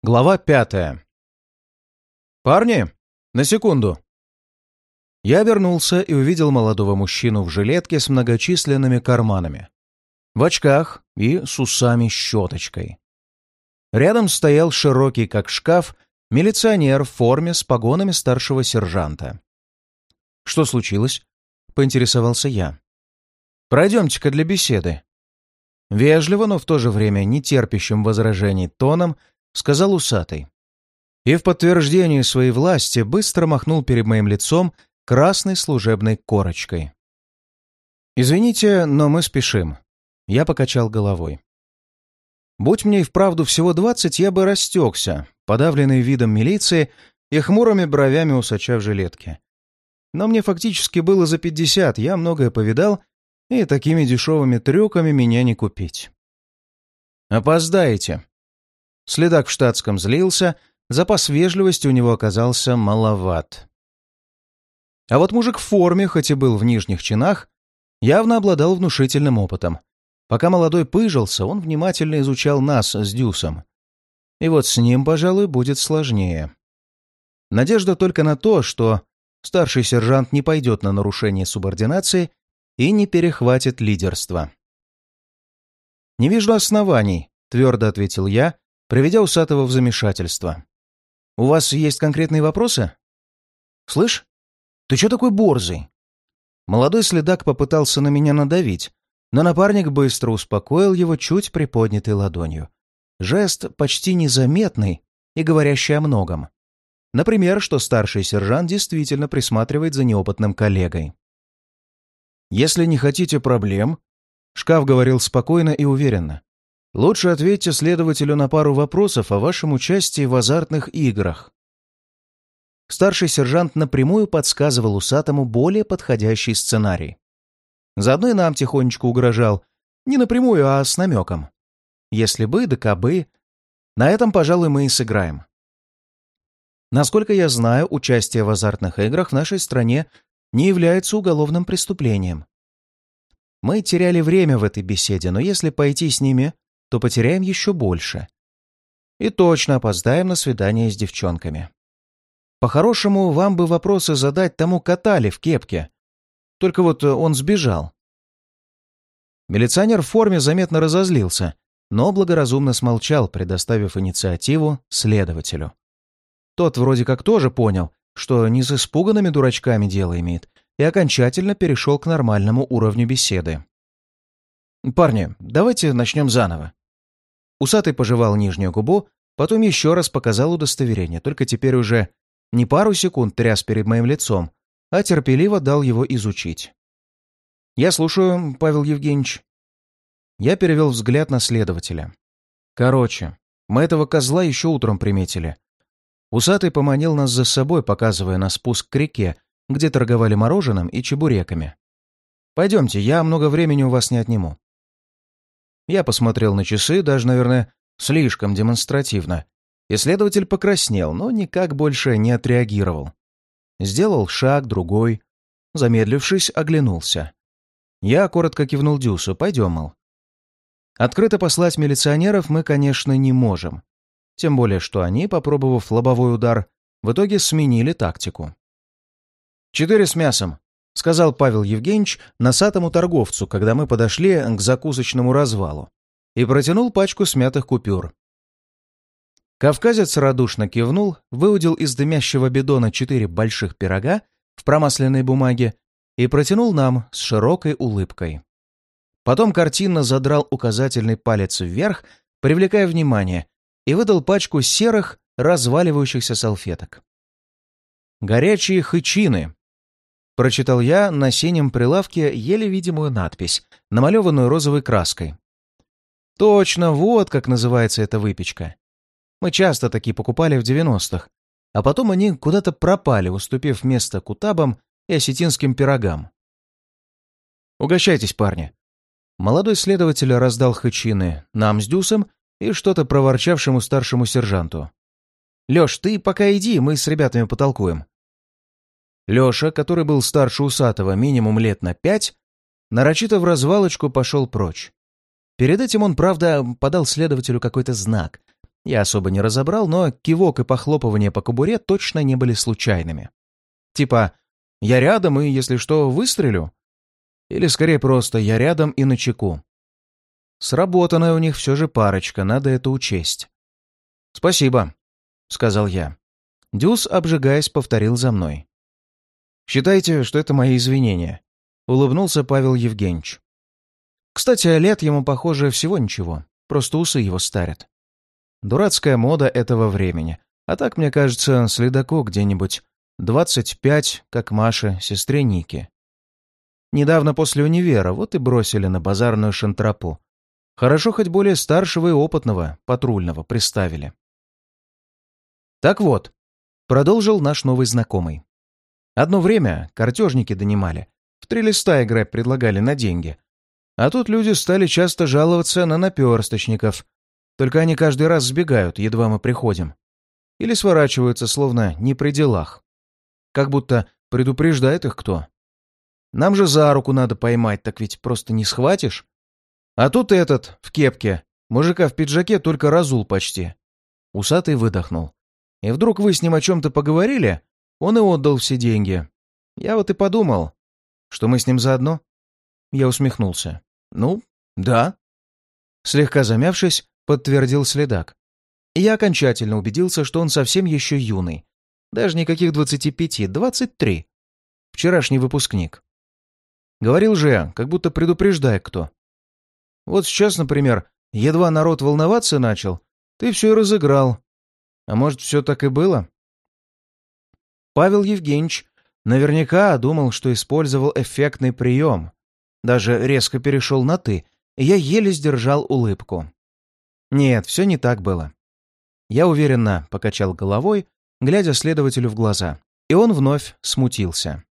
Глава пятая. «Парни, на секунду!» Я вернулся и увидел молодого мужчину в жилетке с многочисленными карманами, в очках и с усами-щеточкой. Рядом стоял широкий, как шкаф, милиционер в форме с погонами старшего сержанта. «Что случилось?» — поинтересовался я. «Пройдемте-ка для беседы». Вежливо, но в то же время не терпящим возражений тоном — сказал усатый. И в подтверждение своей власти быстро махнул перед моим лицом красной служебной корочкой. «Извините, но мы спешим». Я покачал головой. Будь мне и вправду всего двадцать, я бы растекся, подавленный видом милиции и хмурыми бровями усача в жилетке. Но мне фактически было за пятьдесят, я многое повидал, и такими дешевыми трюками меня не купить. «Опоздаете», Следак в штатском злился, запас вежливости у него оказался маловат. А вот мужик в форме, хоть и был в нижних чинах, явно обладал внушительным опытом. Пока молодой пыжился, он внимательно изучал нас с Дюсом. И вот с ним, пожалуй, будет сложнее. Надежда только на то, что старший сержант не пойдет на нарушение субординации и не перехватит лидерство. «Не вижу оснований», — твердо ответил я, приведя усатого в замешательство. «У вас есть конкретные вопросы?» «Слышь, ты чё такой борзый?» Молодой следак попытался на меня надавить, но напарник быстро успокоил его чуть приподнятой ладонью. Жест почти незаметный и говорящий о многом. Например, что старший сержант действительно присматривает за неопытным коллегой. «Если не хотите проблем», — шкаф говорил спокойно и уверенно, Лучше ответьте следователю на пару вопросов о вашем участии в азартных играх. Старший сержант напрямую подсказывал усатому более подходящий сценарий. Заодно и нам тихонечко угрожал. Не напрямую, а с намеком. Если бы, да кабы. На этом, пожалуй, мы и сыграем. Насколько я знаю, участие в азартных играх в нашей стране не является уголовным преступлением. Мы теряли время в этой беседе, но если пойти с ними то потеряем еще больше. И точно опоздаем на свидание с девчонками. По-хорошему, вам бы вопросы задать тому Катали в кепке. Только вот он сбежал. Милиционер в форме заметно разозлился, но благоразумно смолчал, предоставив инициативу следователю. Тот вроде как тоже понял, что не с испуганными дурачками дело имеет, и окончательно перешел к нормальному уровню беседы. «Парни, давайте начнем заново. Усатый пожевал нижнюю губу, потом еще раз показал удостоверение, только теперь уже не пару секунд тряс перед моим лицом, а терпеливо дал его изучить. «Я слушаю, Павел Евгеньевич». Я перевел взгляд на следователя. «Короче, мы этого козла еще утром приметили. Усатый поманил нас за собой, показывая на спуск к реке, где торговали мороженым и чебуреками. Пойдемте, я много времени у вас не отниму. Я посмотрел на часы, даже, наверное, слишком демонстративно. Исследователь покраснел, но никак больше не отреагировал. Сделал шаг, другой. Замедлившись, оглянулся. Я коротко кивнул Дюсу. «Пойдем, мол». Открыто послать милиционеров мы, конечно, не можем. Тем более, что они, попробовав лобовой удар, в итоге сменили тактику. «Четыре с мясом», — сказал Павел Евгеньевич носатому торговцу, когда мы подошли к закусочному развалу, и протянул пачку смятых купюр. Кавказец радушно кивнул, выудил из дымящего бидона четыре больших пирога в промасленной бумаге и протянул нам с широкой улыбкой. Потом картинно задрал указательный палец вверх, привлекая внимание, и выдал пачку серых, разваливающихся салфеток. «Горячие хычины», Прочитал я на синем прилавке еле видимую надпись, намалеванную розовой краской. Точно, вот как называется эта выпечка. Мы часто такие покупали в 90-х, а потом они куда-то пропали, уступив место кутабам и осетинским пирогам. «Угощайтесь, парни». Молодой следователь раздал хычины нам с Дюсом и что-то проворчавшему старшему сержанту. «Лёш, ты пока иди, мы с ребятами потолкуем. Леша, который был старше Усатого минимум лет на пять, нарочито в развалочку пошел прочь. Перед этим он, правда, подал следователю какой-то знак, Я особо не разобрал, но кивок и похлопывание по кобуре точно не были случайными. Типа «я рядом и, если что, выстрелю?» Или скорее просто «я рядом и на чеку». Сработанная у них все же парочка, надо это учесть. «Спасибо», — сказал я. Дюс, обжигаясь, повторил за мной. «Считайте, что это мои извинения», — улыбнулся Павел Евгеньевич. «Кстати, лет ему, похоже, всего ничего, просто усы его старят. Дурацкая мода этого времени. А так, мне кажется, следаку где-нибудь 25, как Маше, сестре Ники. Недавно после универа вот и бросили на базарную шантропу. Хорошо хоть более старшего и опытного, патрульного, приставили. Так вот, продолжил наш новый знакомый. Одно время картежники донимали. В три листа играть предлагали на деньги. А тут люди стали часто жаловаться на наперсточников, только они каждый раз сбегают, едва мы приходим. Или сворачиваются, словно не при делах. Как будто предупреждает их кто. Нам же за руку надо поймать, так ведь просто не схватишь. А тут этот, в кепке, мужика в пиджаке только разул почти. Усатый выдохнул. И вдруг вы с ним о чем-то поговорили, он и отдал все деньги. Я вот и подумал, что мы с ним заодно. Я усмехнулся. Ну, да. Слегка замявшись, подтвердил следак. Я окончательно убедился, что он совсем еще юный. Даже никаких двадцати пяти, двадцать три. Вчерашний выпускник. Говорил же я, как будто предупреждая кто. Вот сейчас, например, едва народ волноваться начал, ты все и разыграл. А может, все так и было? Павел Евгеньевич наверняка думал, что использовал эффектный прием. Даже резко перешел на «ты», и я еле сдержал улыбку. Нет, все не так было. Я уверенно покачал головой, глядя следователю в глаза, и он вновь смутился.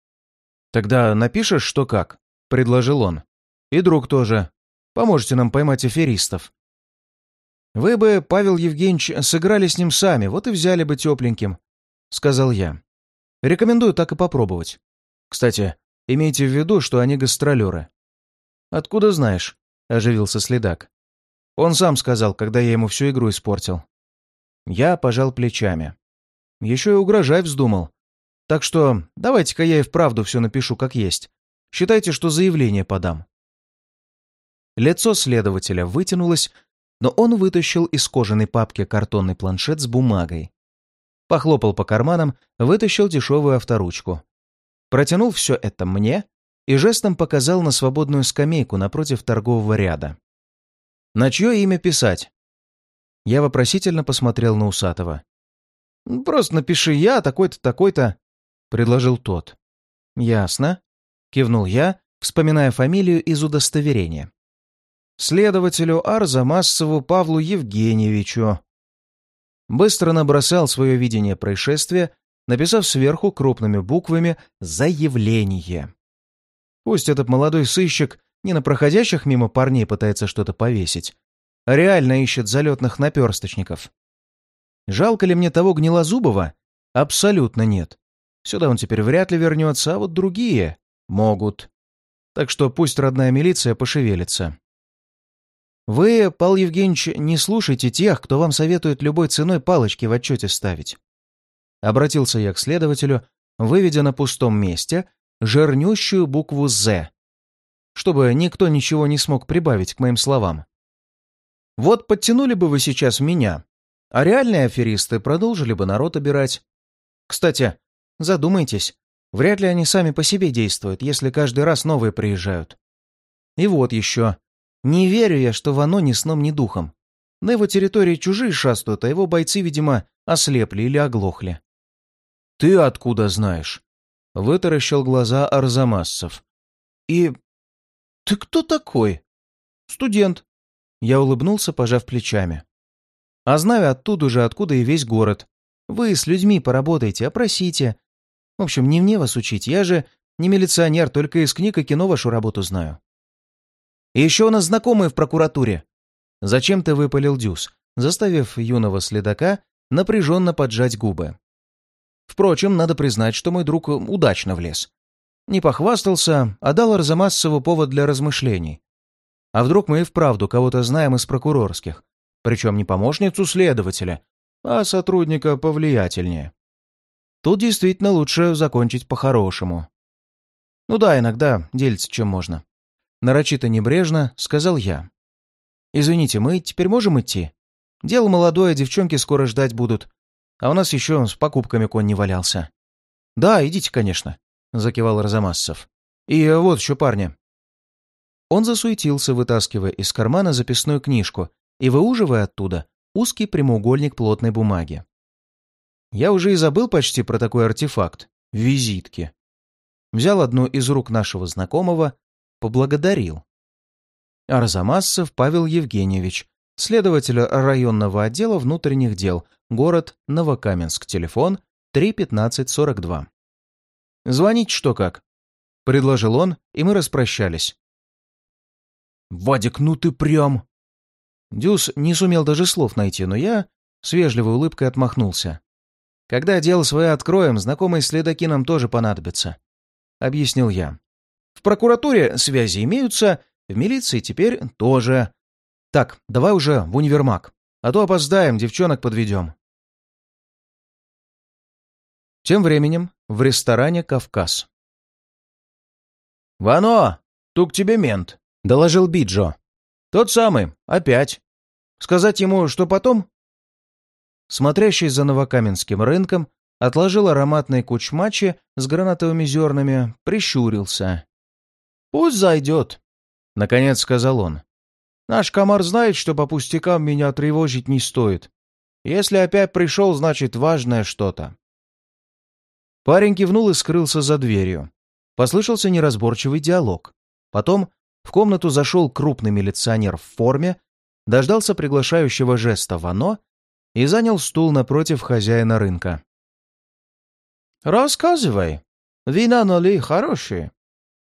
«Тогда напишешь, что как?» — предложил он. «И друг тоже. Поможете нам поймать аферистов». «Вы бы, Павел Евгеньевич, сыграли с ним сами, вот и взяли бы тепленьким», — сказал я. «Рекомендую так и попробовать. Кстати, имейте в виду, что они гастролеры». «Откуда знаешь?» — оживился следак. Он сам сказал, когда я ему всю игру испортил. Я пожал плечами. Еще и угрожать вздумал. Так что давайте-ка я и вправду все напишу как есть. Считайте, что заявление подам. Лицо следователя вытянулось, но он вытащил из кожаной папки картонный планшет с бумагой. Похлопал по карманам, вытащил дешевую авторучку. Протянул все это мне и жестом показал на свободную скамейку напротив торгового ряда. На чье имя писать?» Я вопросительно посмотрел на Усатого. «Просто напиши я, такой-то, такой-то», — предложил тот. «Ясно», — кивнул я, вспоминая фамилию из удостоверения. «Следователю Арзамасову Павлу Евгеньевичу». Быстро набросал свое видение происшествия, написав сверху крупными буквами «Заявление». Пусть этот молодой сыщик не на проходящих мимо парней пытается что-то повесить, а реально ищет залетных наперсточников. Жалко ли мне того гнилозубого? Абсолютно нет. Сюда он теперь вряд ли вернется, а вот другие могут. Так что пусть родная милиция пошевелится. Вы, Павел Евгеньевич, не слушайте тех, кто вам советует любой ценой палочки в отчете ставить. Обратился я к следователю, выведя на пустом месте жирнющую букву «З», чтобы никто ничего не смог прибавить к моим словам. Вот подтянули бы вы сейчас меня, а реальные аферисты продолжили бы народ обирать. Кстати, задумайтесь, вряд ли они сами по себе действуют, если каждый раз новые приезжают. И вот еще. Не верю я, что Вано ни сном, ни духом. На его территории чужие шастают, а его бойцы, видимо, ослепли или оглохли. «Ты откуда знаешь?» — вытаращил глаза Арзамасцев. «И «Ты кто такой?» «Студент». Я улыбнулся, пожав плечами. «А знаю оттуда же, откуда и весь город. Вы с людьми поработайте, опросите. В общем, не мне вас учить, я же не милиционер, только из книг и кино вашу работу знаю». «И еще у нас знакомые в прокуратуре». Зачем ты выпалил Дюс, заставив юного следака напряженно поджать губы. Впрочем, надо признать, что мой друг удачно влез. Не похвастался, а дал Арзамасцеву повод для размышлений. А вдруг мы и вправду кого-то знаем из прокурорских? Причем не помощницу следователя, а сотрудника повлиятельнее. Тут действительно лучше закончить по-хорошему. Ну да, иногда делится чем можно. Нарочито небрежно сказал я. «Извините, мы теперь можем идти? Дело молодое, девчонки скоро ждать будут. А у нас еще с покупками конь не валялся». «Да, идите, конечно», — закивал Розамассов. «И вот еще, парни». Он засуетился, вытаскивая из кармана записную книжку и выуживая оттуда узкий прямоугольник плотной бумаги. Я уже и забыл почти про такой артефакт — визитки. Взял одну из рук нашего знакомого, поблагодарил. Арзамассов Павел Евгеньевич, следователь районного отдела внутренних дел, город Новокаменск, телефон 31542. «Звонить что как?» — предложил он, и мы распрощались. «Вадик, ну ты прям...» Дюс не сумел даже слов найти, но я с вежливой улыбкой отмахнулся. «Когда дело свое откроем, знакомые следаки нам тоже понадобятся», — объяснил я. «В прокуратуре связи имеются, в милиции теперь тоже. Так, давай уже в универмаг, а то опоздаем, девчонок подведем». Тем временем в ресторане «Кавказ». «Вано, тут к тебе мент», — доложил Биджо. «Тот самый, опять. Сказать ему, что потом?» Смотрящий за новокаменским рынком отложил ароматные кучмачи с гранатовыми зернами, прищурился. «Пусть зайдет», — наконец сказал он. «Наш комар знает, что по пустякам меня тревожить не стоит. Если опять пришел, значит, важное что-то». Парень кивнул и скрылся за дверью. Послышался неразборчивый диалог. Потом в комнату зашел крупный милиционер в форме, дождался приглашающего жеста Вано и занял стул напротив хозяина рынка. «Рассказывай. Вина ноли хорошие».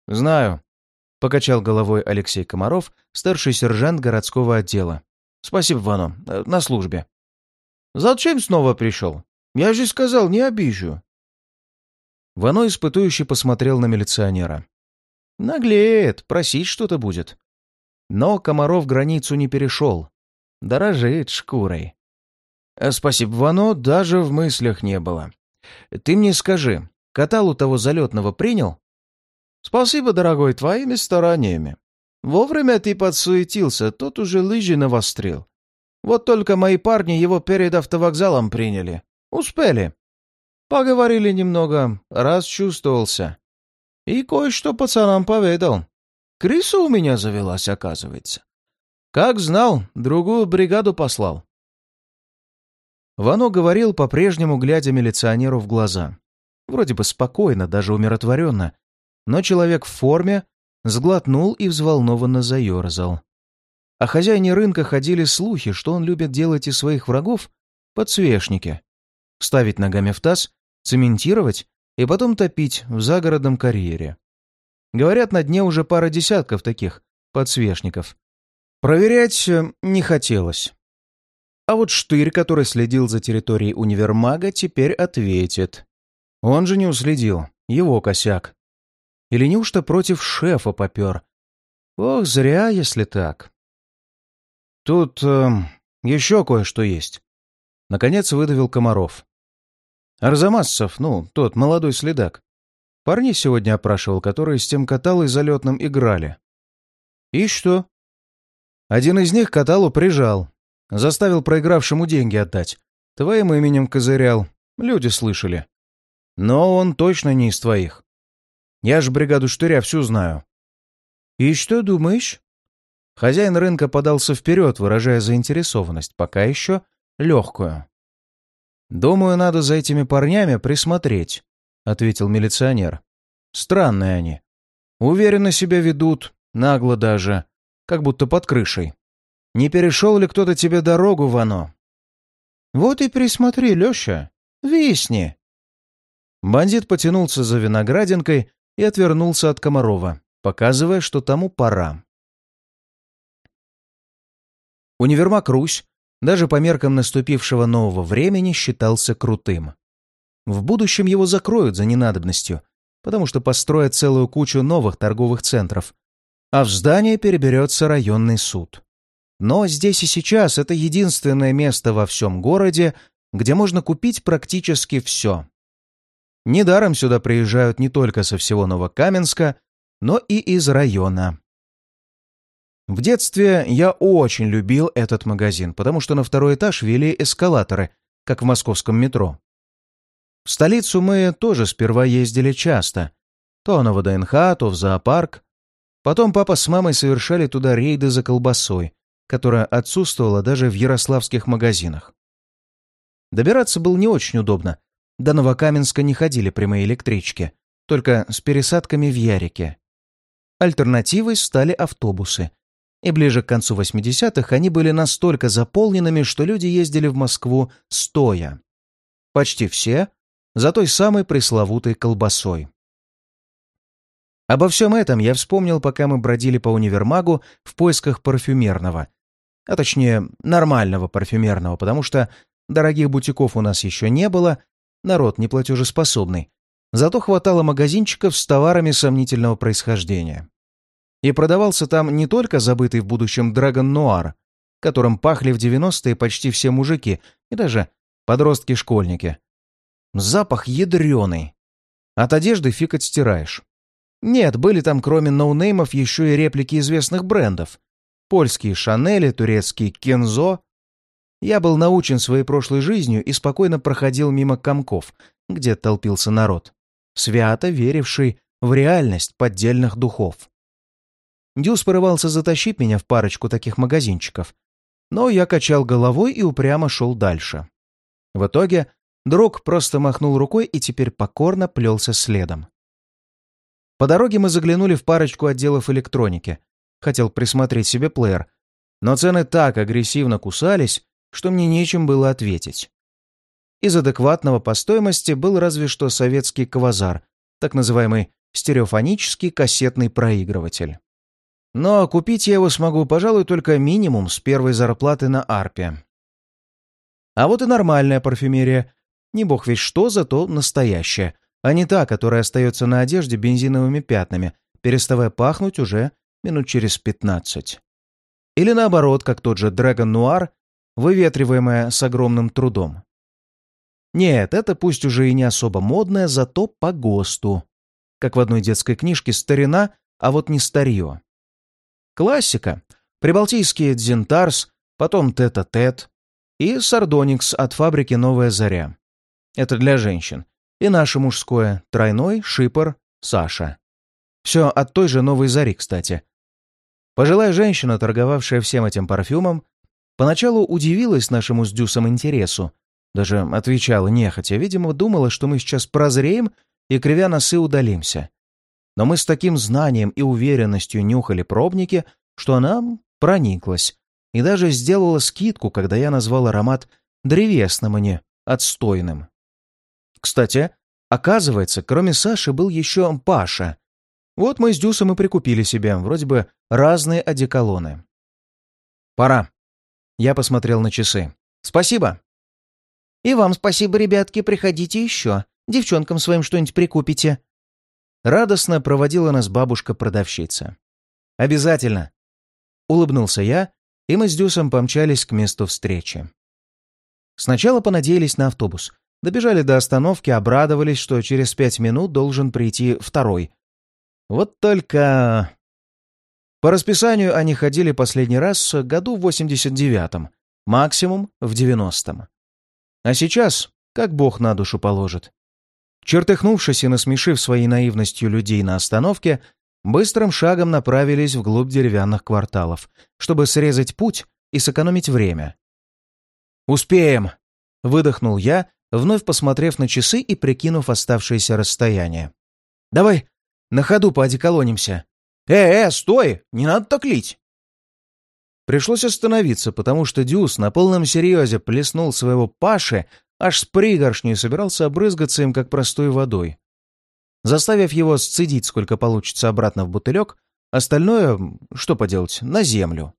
«Знаю», — покачал головой Алексей Комаров, старший сержант городского отдела. «Спасибо, Вано. Э, на службе». «Зачем снова пришел? Я же сказал, не обижу». Вано испытующий посмотрел на милиционера. Наглеет, просить что-то будет. Но Комаров границу не перешел. Дорожит шкурой. Э, спасибо, Вано, даже в мыслях не было. Ты мне скажи, каталу того залетного принял? Спасибо, дорогой, твоими стараниями. Вовремя ты подсуетился, тот уже лыжи навострил. Вот только мои парни его перед автовокзалом приняли. Успели. Поговорили немного, раз чувствовался. И кое-что пацанам поведал. Крыса у меня завелась, оказывается. Как знал, другую бригаду послал. Вано говорил, по-прежнему глядя милиционеру в глаза. Вроде бы спокойно, даже умиротворенно. Но человек в форме сглотнул и взволнованно заерзал. О хозяине рынка ходили слухи, что он любит делать из своих врагов подсвечники. Ставить ногами в таз, цементировать и потом топить в загородном карьере. Говорят, на дне уже пара десятков таких подсвечников. Проверять э, не хотелось. А вот Штырь, который следил за территорией универмага, теперь ответит. Он же не уследил. Его косяк. Или неужто против шефа попер? Ох, зря, если так. Тут э, еще кое-что есть. Наконец выдавил Комаров. Арзамасцев, ну, тот молодой следак. Парни сегодня опрашивал, которые с тем каталой залетным играли. И что? Один из них каталу прижал. Заставил проигравшему деньги отдать. Твоим именем козырял. Люди слышали. Но он точно не из твоих. Я ж бригаду штыря всю знаю. И что думаешь? Хозяин рынка подался вперед, выражая заинтересованность, пока еще легкую. «Думаю, надо за этими парнями присмотреть», — ответил милиционер. «Странные они. Уверенно себя ведут, нагло даже, как будто под крышей. Не перешел ли кто-то тебе дорогу, Вано?» «Вот и присмотри, Леша. Висни!» Бандит потянулся за виноградинкой и отвернулся от Комарова, показывая, что тому пора. Универмаг «Русь» даже по меркам наступившего нового времени считался крутым. В будущем его закроют за ненадобностью, потому что построят целую кучу новых торговых центров, а в здание переберется районный суд. Но здесь и сейчас это единственное место во всем городе, где можно купить практически все. Недаром сюда приезжают не только со всего Новокаменска, но и из района. В детстве я очень любил этот магазин, потому что на второй этаж вели эскалаторы, как в московском метро. В столицу мы тоже сперва ездили часто. То на ВДНХ, то в зоопарк. Потом папа с мамой совершали туда рейды за колбасой, которая отсутствовала даже в ярославских магазинах. Добираться было не очень удобно. До Новокаменска не ходили прямые электрички, только с пересадками в Ярике. Альтернативой стали автобусы — и ближе к концу 80-х они были настолько заполненными, что люди ездили в Москву стоя. Почти все за той самой пресловутой колбасой. Обо всем этом я вспомнил, пока мы бродили по универмагу в поисках парфюмерного. А точнее, нормального парфюмерного, потому что дорогих бутиков у нас еще не было, народ неплатежеспособный. Зато хватало магазинчиков с товарами сомнительного происхождения. И продавался там не только забытый в будущем Драгон Нуар, которым пахли в 90-е почти все мужики и даже подростки-школьники. Запах ядреный. От одежды фиг отстираешь. Нет, были там кроме ноунеймов еще и реплики известных брендов. Польские Шанели, турецкие Кензо. Я был научен своей прошлой жизнью и спокойно проходил мимо комков, где толпился народ, свято веривший в реальность поддельных духов. Дюс порывался затащить меня в парочку таких магазинчиков, но я качал головой и упрямо шел дальше. В итоге друг просто махнул рукой и теперь покорно плелся следом. По дороге мы заглянули в парочку отделов электроники. Хотел присмотреть себе плеер, но цены так агрессивно кусались, что мне нечем было ответить. Из адекватного по стоимости был разве что советский квазар, так называемый стереофонический кассетный проигрыватель. Но купить я его смогу, пожалуй, только минимум с первой зарплаты на арпе. А вот и нормальная парфюмерия. Не бог весь что, зато настоящая, а не та, которая остается на одежде бензиновыми пятнами, переставая пахнуть уже минут через пятнадцать. Или наоборот, как тот же Dragon Noir, выветриваемая с огромным трудом. Нет, это пусть уже и не особо модное, зато по ГОСТу. Как в одной детской книжке «Старина», а вот не старье. Классика. Прибалтийские Дзентарс, потом Тета-Тет и Сардоникс от фабрики «Новая заря». Это для женщин. И наше мужское тройной, шипор, Саша. Все от той же «Новой зари», кстати. Пожилая женщина, торговавшая всем этим парфюмом, поначалу удивилась нашему с Дюсом интересу. Даже отвечала нехотя, видимо, думала, что мы сейчас прозреем и, кривя носы, удалимся но мы с таким знанием и уверенностью нюхали пробники, что она прониклась и даже сделала скидку, когда я назвал аромат древесным, а не отстойным. Кстати, оказывается, кроме Саши был еще Паша. Вот мы с Дюсом и прикупили себе, вроде бы, разные одеколоны. «Пора». Я посмотрел на часы. «Спасибо». «И вам спасибо, ребятки, приходите еще. Девчонкам своим что-нибудь прикупите», Радостно проводила нас бабушка-продавщица. «Обязательно!» Улыбнулся я, и мы с Дюсом помчались к месту встречи. Сначала понадеялись на автобус. Добежали до остановки, обрадовались, что через пять минут должен прийти второй. Вот только... По расписанию они ходили последний раз году в 89-м, максимум в 90-м. А сейчас, как бог на душу положит. Чертыхнувшись и насмешив своей наивностью людей на остановке, быстрым шагом направились вглубь деревянных кварталов, чтобы срезать путь и сэкономить время. «Успеем!» — выдохнул я, вновь посмотрев на часы и прикинув оставшееся расстояние. «Давай на ходу поодеколонимся!» «Э, э, стой! Не надо так лить!» Пришлось остановиться, потому что Дюс на полном серьезе плеснул своего Паши аж с пригоршней собирался обрызгаться им, как простой водой. Заставив его сцедить, сколько получится обратно в бутылек, остальное, что поделать, на землю.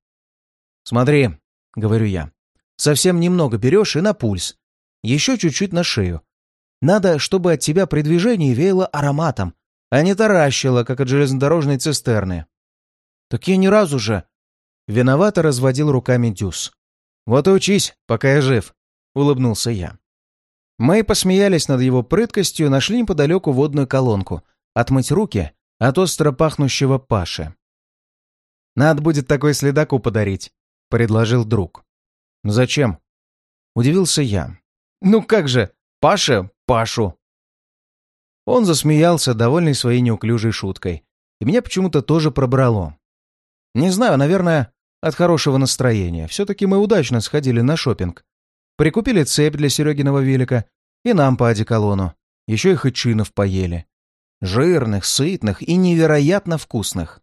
«Смотри», — говорю я, — «совсем немного берешь и на пульс. Еще чуть-чуть на шею. Надо, чтобы от тебя при движении веяло ароматом, а не таращило, как от железнодорожной цистерны». «Так я ни разу же...» Виновато разводил руками Дюс. «Вот и учись, пока я жив», — улыбнулся я. Мы посмеялись над его прыткостью, нашли неподалеку водную колонку, отмыть руки от остро пахнущего Паши. «Надо будет такой следаку подарить», — предложил друг. «Зачем?» — удивился я. «Ну как же, Паша Пашу!» Он засмеялся, довольный своей неуклюжей шуткой, и меня почему-то тоже пробрало. Не знаю, наверное, от хорошего настроения. Все-таки мы удачно сходили на шопинг. Прикупили цепь для Серегиного велика и нам по одеколону. Еще и хычинов поели. Жирных, сытных и невероятно вкусных.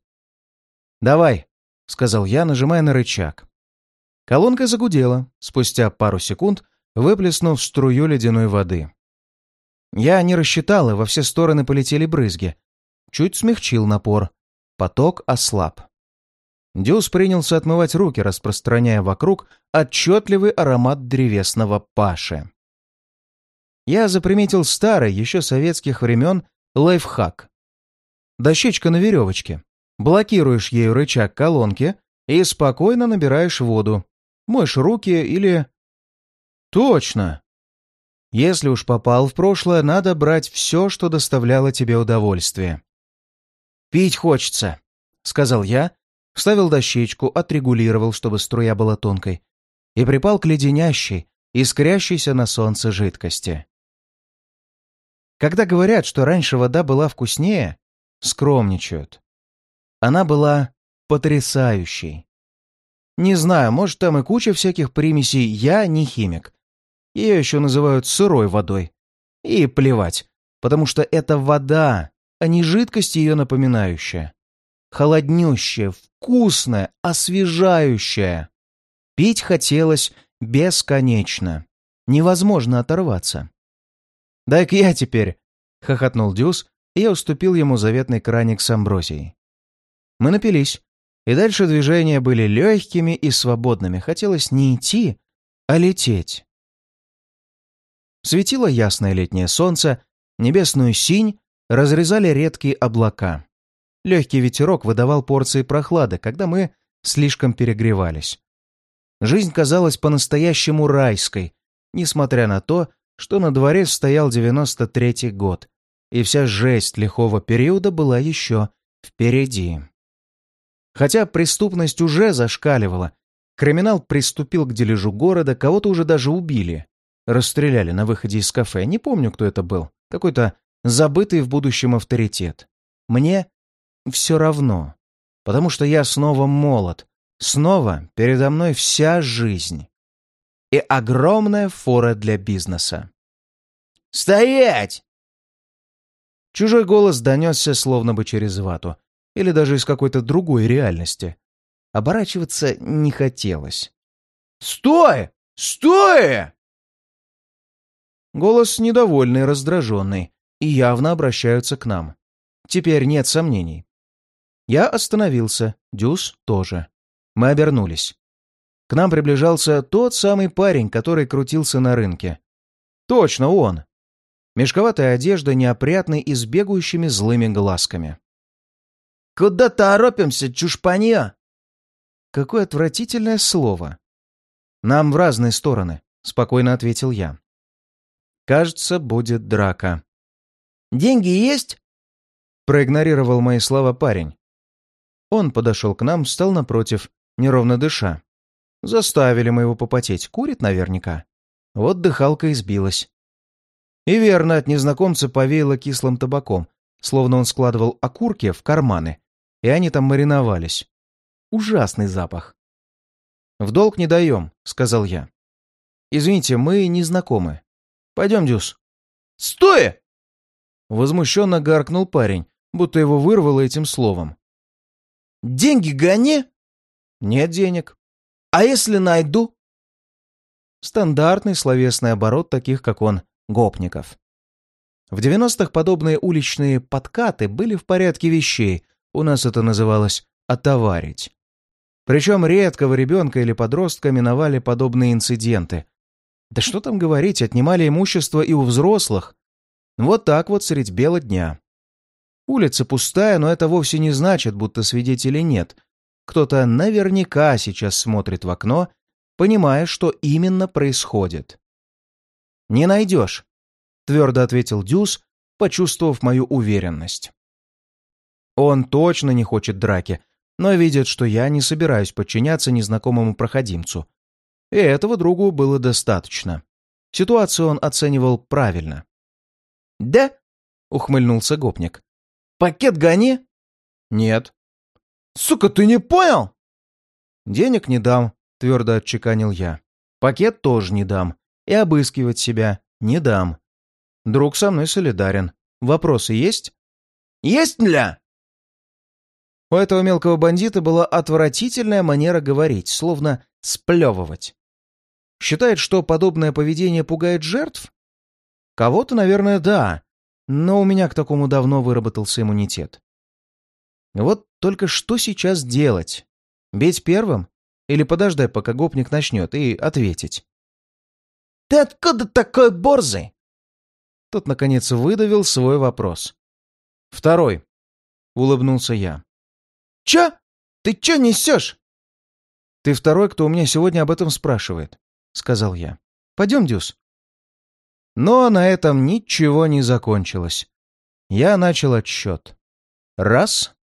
«Давай», — сказал я, нажимая на рычаг. Колонка загудела, спустя пару секунд выплеснув струю ледяной воды. Я не рассчитал, и во все стороны полетели брызги. Чуть смягчил напор. Поток ослаб. Дюс принялся отмывать руки, распространяя вокруг отчетливый аромат древесного паши. Я заприметил старый, еще советских времен, лайфхак. Дощечка на веревочке. Блокируешь ею рычаг колонки и спокойно набираешь воду. Моешь руки или... Точно! Если уж попал в прошлое, надо брать все, что доставляло тебе удовольствие. «Пить хочется», — сказал я, вставил дощечку, отрегулировал, чтобы струя была тонкой, и припал к леденящей, искрящейся на солнце жидкости. Когда говорят, что раньше вода была вкуснее, скромничают. Она была потрясающей. Не знаю, может, там и куча всяких примесей, я не химик. Ее еще называют сырой водой. И плевать, потому что это вода, а не жидкость ее напоминающая. Холоднющая, вкусная, освежающая. Пить хотелось бесконечно. Невозможно оторваться. «Дай-ка я теперь!» — хохотнул Дюс, и я уступил ему заветный краник с амброзией. Мы напились, и дальше движения были легкими и свободными. Хотелось не идти, а лететь. Светило ясное летнее солнце, небесную синь разрезали редкие облака. Легкий ветерок выдавал порции прохлады, когда мы слишком перегревались. Жизнь казалась по-настоящему райской, несмотря на то, что на дворе стоял 93-й год, и вся жесть лихого периода была еще впереди. Хотя преступность уже зашкаливала, криминал приступил к дележу города, кого-то уже даже убили. Расстреляли на выходе из кафе, не помню, кто это был. Какой-то забытый в будущем авторитет. Мне все равно, потому что я снова молод, снова передо мной вся жизнь. И огромная фора для бизнеса. «Стоять!» Чужой голос донесся словно бы через вату, или даже из какой-то другой реальности. Оборачиваться не хотелось. «Стой! Стой!» Голос недовольный, раздраженный, и явно обращаются к нам. Теперь нет сомнений. Я остановился, Дюс тоже. Мы обернулись. К нам приближался тот самый парень, который крутился на рынке. Точно он. Мешковатая одежда, неопрятный и с бегающими злыми глазками. «Куда торопимся, чушпанья?» Какое отвратительное слово. «Нам в разные стороны», — спокойно ответил я. «Кажется, будет драка». «Деньги есть?» — проигнорировал мои слова парень. Он подошел к нам, встал напротив, неровно дыша. Заставили мы его попотеть, курит наверняка. Вот дыхалка избилась. И верно, от незнакомца повеяло кислым табаком, словно он складывал окурки в карманы, и они там мариновались. Ужасный запах. «В долг не даем», — сказал я. «Извините, мы не знакомы. Пойдем, Дюс». «Стой!» Возмущенно гаркнул парень, будто его вырвало этим словом. «Деньги гони!» «Нет денег». «А если найду?» Стандартный словесный оборот таких, как он, гопников. В 90-х подобные уличные подкаты были в порядке вещей, у нас это называлось «отоварить». Причем редкого ребенка или подростка миновали подобные инциденты. Да что там говорить, отнимали имущество и у взрослых. Вот так вот средь бела дня. Улица пустая, но это вовсе не значит, будто свидетелей нет. кто-то наверняка сейчас смотрит в окно, понимая, что именно происходит. «Не найдешь», — твердо ответил Дюс, почувствовав мою уверенность. Он точно не хочет драки, но видит, что я не собираюсь подчиняться незнакомому проходимцу. И этого другу было достаточно. Ситуацию он оценивал правильно. «Да?» — ухмыльнулся гопник. «Пакет гони?» «Нет». «Сука, ты не понял?» «Денег не дам», — твердо отчеканил я. «Пакет тоже не дам. И обыскивать себя не дам. Друг со мной солидарен. Вопросы есть?» «Есть, ля!» У этого мелкого бандита была отвратительная манера говорить, словно сплевывать. Считает, что подобное поведение пугает жертв? Кого-то, наверное, да, но у меня к такому давно выработался иммунитет. Вот только что сейчас делать? Бить первым? Или подождать, пока гопник начнет, и ответить? «Ты откуда такой борзый?» Тот, наконец, выдавил свой вопрос. «Второй», — улыбнулся я. «Чё? Ты чё несешь?» «Ты второй, кто у меня сегодня об этом спрашивает», — сказал я. «Пойдем, Дюс». Но на этом ничего не закончилось. Я начал отсчет. Раз,